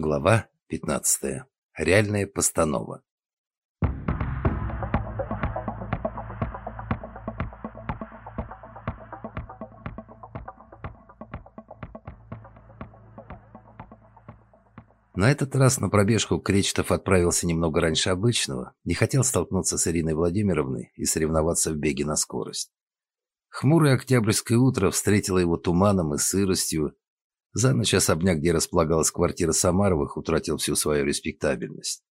Глава 15. Реальная постанова. На этот раз на пробежку Кречетов отправился немного раньше обычного, не хотел столкнуться с Ириной Владимировной и соревноваться в беге на скорость. Хмурое октябрьское утро встретило его туманом и сыростью. За ночь особняк, где располагалась квартира Самаровых, утратил всю свою респектабельность.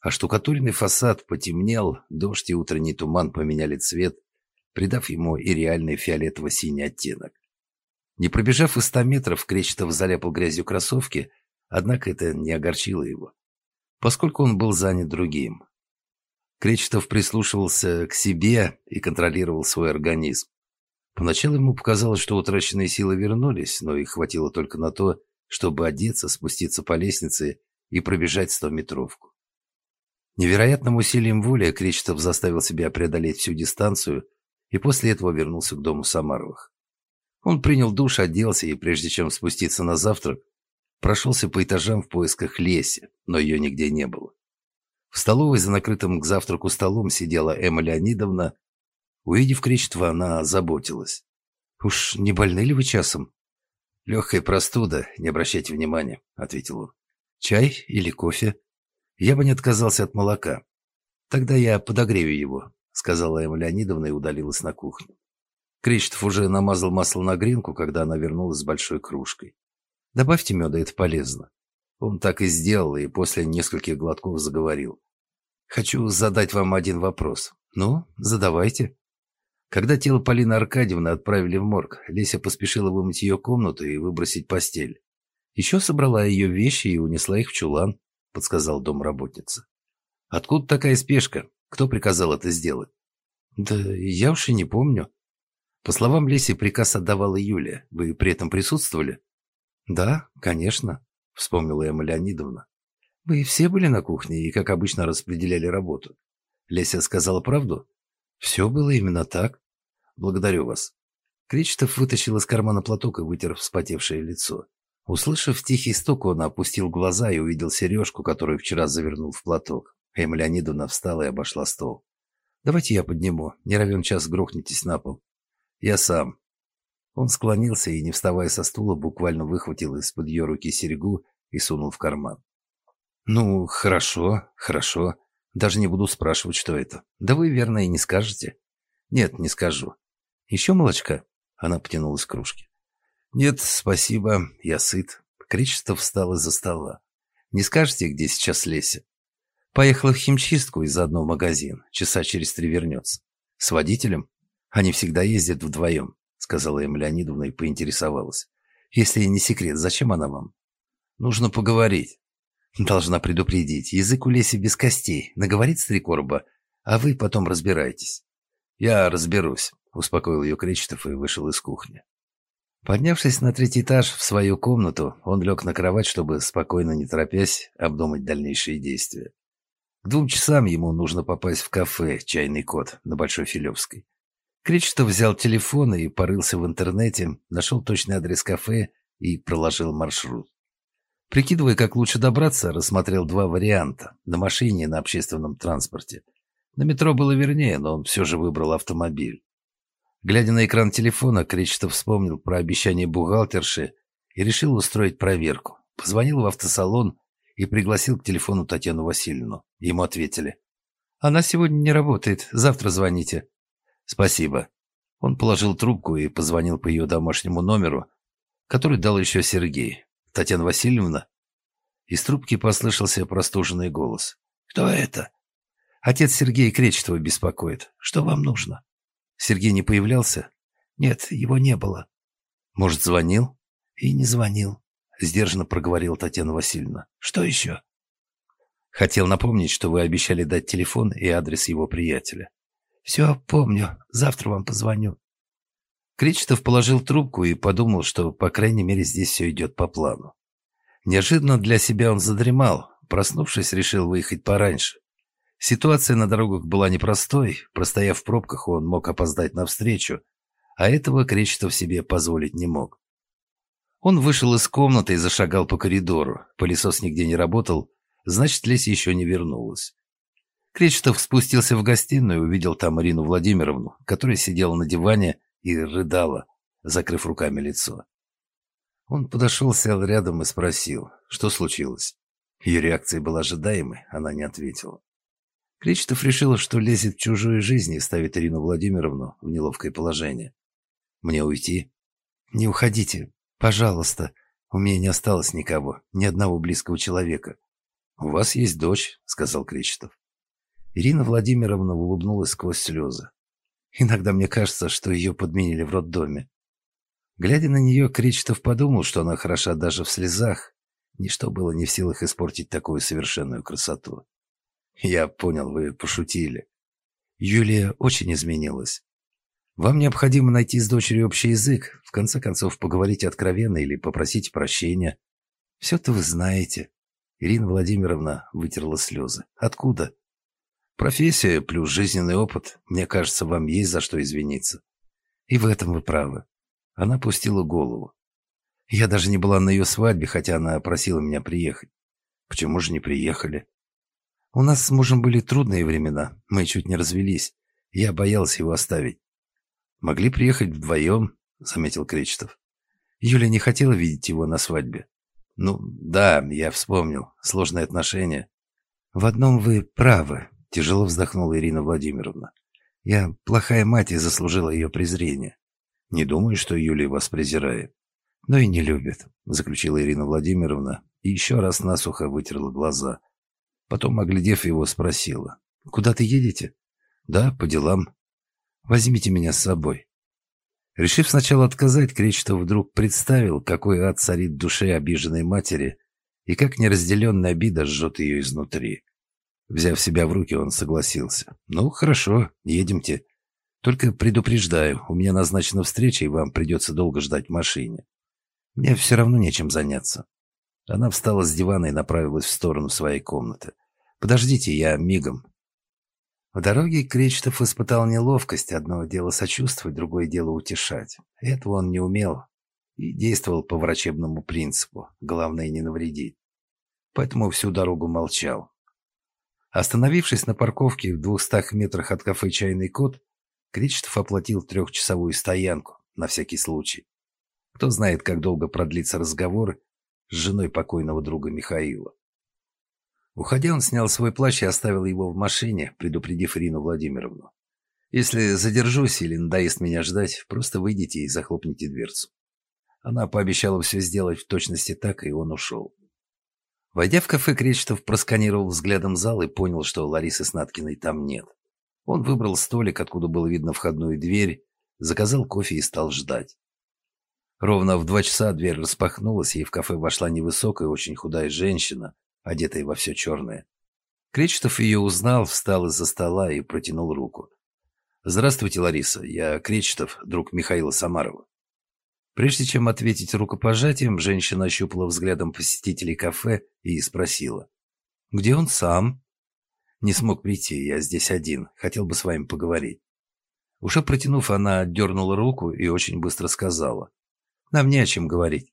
А штукатуренный фасад потемнел, дождь и утренний туман поменяли цвет, придав ему и реальный фиолетово-синий оттенок. Не пробежав и ста метров, Кречетов заляпал грязью кроссовки – Однако это не огорчило его, поскольку он был занят другим. Кречетов прислушивался к себе и контролировал свой организм. Поначалу ему показалось, что утраченные силы вернулись, но их хватило только на то, чтобы одеться, спуститься по лестнице и пробежать стометровку. Невероятным усилием воли Кречетов заставил себя преодолеть всю дистанцию и после этого вернулся к дому Самаровых. Он принял душ, оделся и, прежде чем спуститься на завтрак, Прошелся по этажам в поисках Леси, но ее нигде не было. В столовой за накрытым к завтраку столом сидела Эмма Леонидовна. Увидев Кречетова, она заботилась. «Уж не больны ли вы часом?» «Легкая простуда, не обращайте внимания», — ответил он. «Чай или кофе?» «Я бы не отказался от молока». «Тогда я подогрею его», — сказала Эмма Леонидовна и удалилась на кухню. Кречетов уже намазал масло на гринку, когда она вернулась с большой кружкой. Добавьте меда, это полезно. Он так и сделал, и после нескольких глотков заговорил. Хочу задать вам один вопрос. Ну, задавайте. Когда тело Полины Аркадьевны отправили в морг, Леся поспешила вымыть ее комнату и выбросить постель. Еще собрала ее вещи и унесла их в чулан, подсказал домработница. Откуда такая спешка? Кто приказал это сделать? Да я уж и не помню. По словам Леси, приказ отдавала Юлия. Вы при этом присутствовали? «Да, конечно», — вспомнила Эмма Леонидовна. «Вы все были на кухне и, как обычно, распределяли работу. Леся сказала правду? Все было именно так. Благодарю вас». Кречетов вытащил из кармана платок и вытер вспотевшее лицо. Услышав тихий стук, он опустил глаза и увидел сережку, которую вчера завернул в платок. Эмма Леонидовна встала и обошла стол. «Давайте я подниму. Не равен час грохнетесь на пол». «Я сам», он склонился и, не вставая со стула, буквально выхватил из-под ее руки серьгу и сунул в карман. «Ну, хорошо, хорошо. Даже не буду спрашивать, что это. Да вы, верно, и не скажете». «Нет, не скажу. Еще молочка?» Она потянулась к кружке. «Нет, спасибо, я сыт». Кричестов встал из-за стола. «Не скажете, где сейчас Леся?» «Поехала в химчистку и заодно в магазин. Часа через три вернется. С водителем? Они всегда ездят вдвоем сказала им Леонидовна и поинтересовалась. Если не секрет, зачем она вам? Нужно поговорить. Должна предупредить. Язык у Леси без костей. Наговорит стрекорба, а вы потом разбирайтесь. Я разберусь, успокоил ее Кречетов и вышел из кухни. Поднявшись на третий этаж в свою комнату, он лег на кровать, чтобы, спокойно не торопясь, обдумать дальнейшие действия. К двум часам ему нужно попасть в кафе «Чайный кот» на Большой Филевской. Кречетов взял телефон и порылся в интернете, нашел точный адрес кафе и проложил маршрут. Прикидывая, как лучше добраться, рассмотрел два варианта – на машине и на общественном транспорте. На метро было вернее, но он все же выбрал автомобиль. Глядя на экран телефона, Кречетов вспомнил про обещание бухгалтерши и решил устроить проверку. Позвонил в автосалон и пригласил к телефону Татьяну Васильевну. Ему ответили. «Она сегодня не работает, завтра звоните». «Спасибо». Он положил трубку и позвонил по ее домашнему номеру, который дал еще Сергей. «Татьяна Васильевна?» Из трубки послышался простуженный голос. «Кто это?» «Отец Сергея Кречетова беспокоит. Что вам нужно?» Сергей не появлялся? «Нет, его не было». «Может, звонил?» «И не звонил», — сдержанно проговорила Татьяна Васильевна. «Что еще?» «Хотел напомнить, что вы обещали дать телефон и адрес его приятеля». «Все, помню. Завтра вам позвоню». Кречетов положил трубку и подумал, что, по крайней мере, здесь все идет по плану. Неожиданно для себя он задремал. Проснувшись, решил выехать пораньше. Ситуация на дорогах была непростой. Простояв в пробках, он мог опоздать навстречу, а этого Кречетов себе позволить не мог. Он вышел из комнаты и зашагал по коридору. Пылесос нигде не работал, значит, Леся еще не вернулась. Кречетов спустился в гостиную и увидел там Ирину Владимировну, которая сидела на диване и рыдала, закрыв руками лицо. Он подошел, сел рядом и спросил, что случилось. Ее реакция была ожидаемой, она не ответила. Кречетов решил, что лезет в чужую жизнь и ставит Ирину Владимировну в неловкое положение. «Мне уйти?» «Не уходите, пожалуйста. У меня не осталось никого, ни одного близкого человека». «У вас есть дочь», — сказал Кречетов. Ирина Владимировна улыбнулась сквозь слезы. «Иногда мне кажется, что ее подменили в роддоме. Глядя на нее, Кречетов подумал, что она хороша даже в слезах. Ничто было не в силах испортить такую совершенную красоту. Я понял, вы пошутили. Юлия очень изменилась. Вам необходимо найти с дочерью общий язык, в конце концов поговорить откровенно или попросить прощения. Все-то вы знаете. Ирина Владимировна вытерла слезы. Откуда? Профессия плюс жизненный опыт. Мне кажется, вам есть за что извиниться. И в этом вы правы. Она пустила голову. Я даже не была на ее свадьбе, хотя она просила меня приехать. Почему же не приехали? У нас с мужем были трудные времена. Мы чуть не развелись. Я боялся его оставить. Могли приехать вдвоем, заметил Кречетов. Юля не хотела видеть его на свадьбе. Ну, да, я вспомнил. Сложные отношения. В одном вы правы, тяжело вздохнула Ирина Владимировна. Я плохая мать и заслужила ее презрение. Не думаю, что Юлия вас презирает. Но и не любит, заключила Ирина Владимировна и еще раз насухо вытерла глаза. Потом, оглядев его, спросила. «Куда ты едете?» «Да, по делам. Возьмите меня с собой». Решив сначала отказать, Кречетов вдруг представил, какой ад царит в душе обиженной матери и как неразделенная обида жжет ее изнутри. Взяв себя в руки, он согласился. «Ну, хорошо, едемте. Только предупреждаю, у меня назначена встреча, и вам придется долго ждать в машине. Мне все равно нечем заняться. Она встала с дивана и направилась в сторону своей комнаты. «Подождите, я мигом». В дороге Кречетов испытал неловкость. Одно дело сочувствовать, другое дело утешать. Этого он не умел и действовал по врачебному принципу. Главное, не навредить. Поэтому всю дорогу молчал. Остановившись на парковке в двухстах метрах от кафе «Чайный кот», Кречетов оплатил трехчасовую стоянку, на всякий случай. Кто знает, как долго продлится разговор с женой покойного друга Михаила. Уходя, он снял свой плащ и оставил его в машине, предупредив Ирину Владимировну. «Если задержусь или надоест меня ждать, просто выйдите и захлопните дверцу». Она пообещала все сделать в точности так, и он ушел. Войдя в кафе, Кречетов просканировал взглядом зал и понял, что Ларисы Снаткиной там нет. Он выбрал столик, откуда было видно входную дверь, заказал кофе и стал ждать. Ровно в два часа дверь распахнулась, и в кафе вошла невысокая, очень худая женщина, одетая во все черное. Кречетов ее узнал, встал из-за стола и протянул руку. «Здравствуйте, Лариса. Я Кречетов, друг Михаила Самарова». Прежде чем ответить рукопожатием, женщина ощупала взглядом посетителей кафе и спросила. «Где он сам?» Не смог прийти, я здесь один. Хотел бы с вами поговорить. Уже протянув, она дернула руку и очень быстро сказала. Нам не о чем говорить.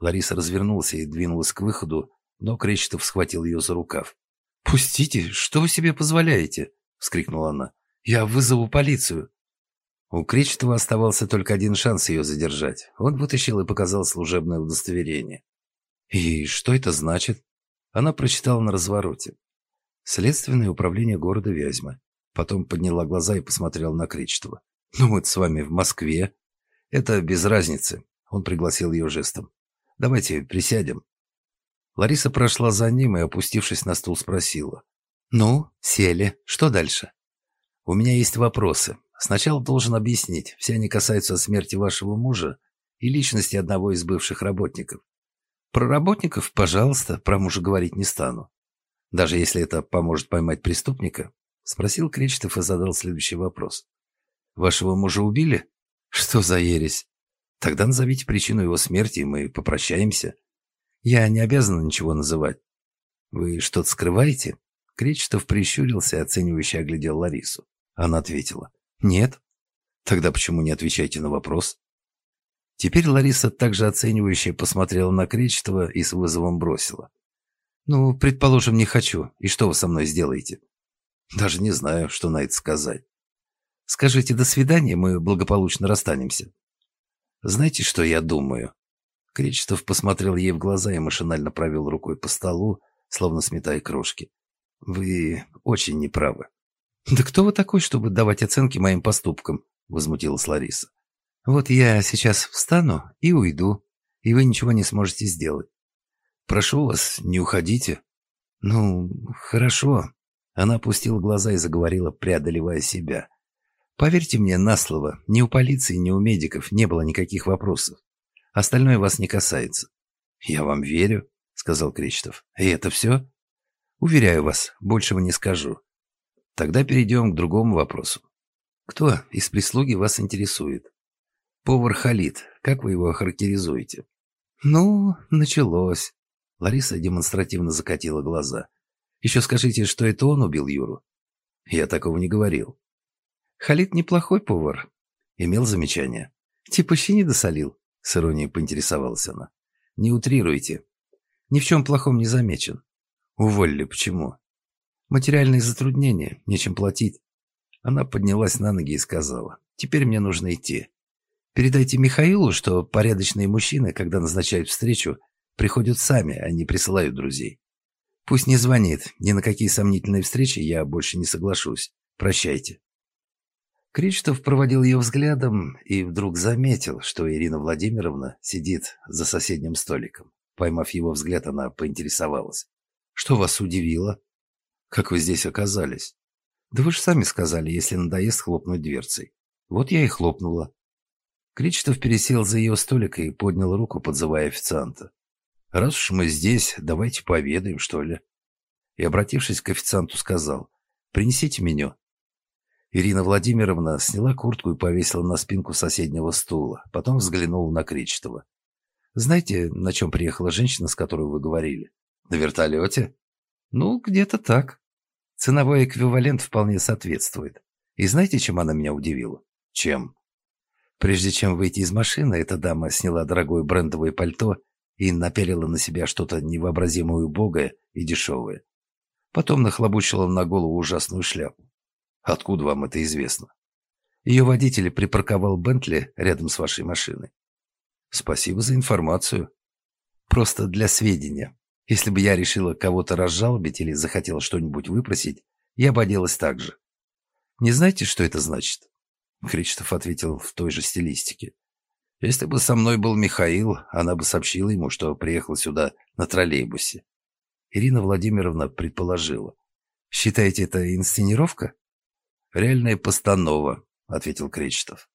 Лариса развернулась и двинулась к выходу, но Кречетов схватил ее за рукав. «Пустите! Что вы себе позволяете?» — вскрикнула она. «Я вызову полицию!» У Кречетова оставался только один шанс ее задержать. Он вытащил и показал служебное удостоверение. «И что это значит?» Она прочитала на развороте. Следственное управление города Вязьма. Потом подняла глаза и посмотрела на Кречетова. «Ну, мы с вами в Москве. Это без разницы». Он пригласил ее жестом. «Давайте присядем». Лариса прошла за ним и, опустившись на стул, спросила. «Ну, сели. Что дальше?» «У меня есть вопросы. Сначала должен объяснить. Все они касаются смерти вашего мужа и личности одного из бывших работников. Про работников, пожалуйста, про мужа говорить не стану. Даже если это поможет поймать преступника? Спросил Кречетов и задал следующий вопрос. Вашего мужа убили? Что за ересь? Тогда назовите причину его смерти, и мы попрощаемся. Я не обязана ничего называть. Вы что-то скрываете? Кречетов прищурился и оценивающе оглядел Ларису. Она ответила. Нет. Тогда почему не отвечаете на вопрос? Теперь Лариса также оценивающе посмотрела на Кречетова и с вызовом бросила. «Ну, предположим, не хочу. И что вы со мной сделаете?» «Даже не знаю, что на это сказать». «Скажите «до свидания», мы благополучно расстанемся». «Знаете, что я думаю?» Кречетов посмотрел ей в глаза и машинально провел рукой по столу, словно сметая крошки. «Вы очень неправы». «Да кто вы такой, чтобы давать оценки моим поступкам?» — возмутилась Лариса. Вот я сейчас встану и уйду, и вы ничего не сможете сделать. Прошу вас, не уходите. Ну, хорошо. Она опустила глаза и заговорила, преодолевая себя. Поверьте мне на слово, ни у полиции, ни у медиков не было никаких вопросов. Остальное вас не касается. Я вам верю, сказал Кречетов. И это все? Уверяю вас, большего не скажу. Тогда перейдем к другому вопросу. Кто из прислуги вас интересует? Повар Халид, как вы его охарактеризуете? Ну, началось. Лариса демонстративно закатила глаза. Еще скажите, что это он убил Юру? Я такого не говорил. Халид неплохой повар. Имел замечание. Типа щи не досолил, с иронией поинтересовалась она. Не утрируйте. Ни в чем плохом не замечен. Уволили почему? Материальные затруднения, нечем платить. Она поднялась на ноги и сказала, теперь мне нужно идти. Передайте Михаилу, что порядочные мужчины, когда назначают встречу, приходят сами, а не присылают друзей. Пусть не звонит, ни на какие сомнительные встречи я больше не соглашусь. Прощайте. Кричтов проводил ее взглядом и вдруг заметил, что Ирина Владимировна сидит за соседним столиком. Поймав его взгляд, она поинтересовалась. «Что вас удивило? Как вы здесь оказались?» «Да вы же сами сказали, если надоест хлопнуть дверцей. Вот я и хлопнула. Кричтов пересел за ее столик и поднял руку, подзывая официанта. «Раз уж мы здесь, давайте пообедаем, что ли?» И, обратившись к официанту, сказал, «Принесите меню». Ирина Владимировна сняла куртку и повесила на спинку соседнего стула, потом взглянула на Кричтова. «Знаете, на чем приехала женщина, с которой вы говорили?» «На вертолете?» «Ну, где-то так. Ценовой эквивалент вполне соответствует. И знаете, чем она меня удивила?» «Чем?» Прежде чем выйти из машины, эта дама сняла дорогое брендовое пальто и напялила на себя что-то невообразимо убогое и дешевое. Потом нахлобучила на голову ужасную шляпу. Откуда вам это известно? Ее водитель припарковал Бентли рядом с вашей машиной. Спасибо за информацию. Просто для сведения. Если бы я решила кого-то разжалобить или захотела что-нибудь выпросить, я бы оделась так же. Не знаете, что это значит? Кречетов ответил в той же стилистике. Если бы со мной был Михаил, она бы сообщила ему, что приехала сюда на троллейбусе. Ирина Владимировна предположила. «Считаете, это инсценировка?» «Реальная постанова», — ответил Кречетов.